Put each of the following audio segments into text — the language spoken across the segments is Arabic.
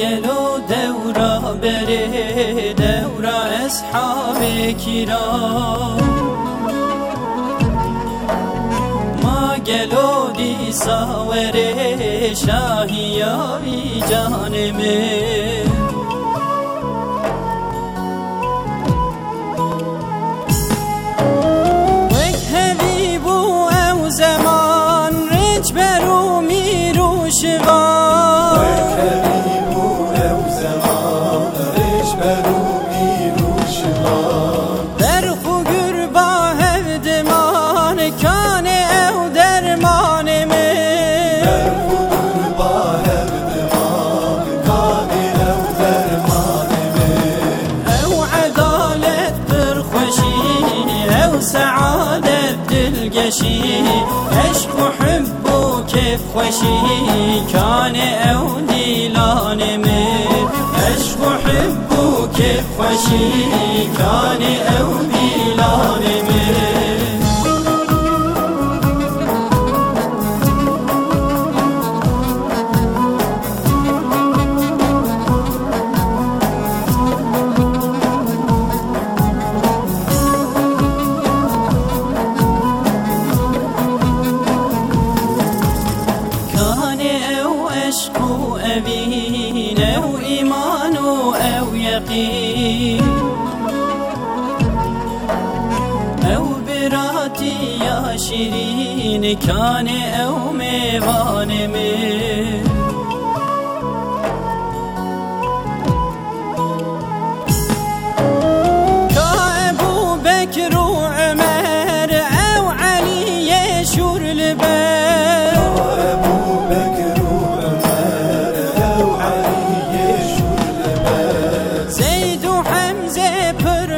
گلو دورا بره دورا اصحاب کرام ما گلو دی ساوره شاهیاوی جانمه وک بو او زمان رج برو می خوشي عشق وحب وكيف خوشي كان أولي لانمي عشق وحب وكيف خوشي كان أولي أو أمين أو إيمان أو يقين أو براتي يا شيرين كان أو ميوان من كأبو بكر وعمر أو علي يشور البر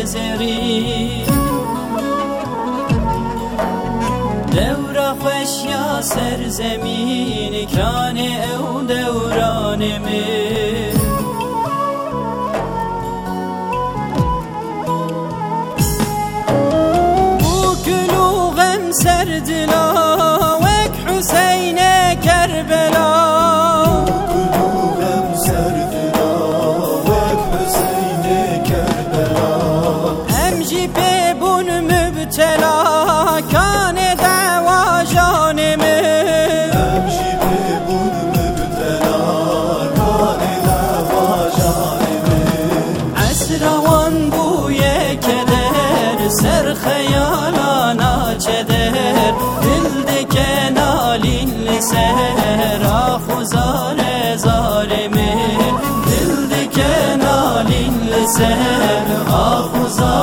gezerim Devra خوش یا سرزمین کان او دوران می Bu gülü غم سردلا از روان بوی کدر سر خیالان چدر دل دکن آلین لسر آخوزار ظالمه دل دکن آلین لسر آخوزار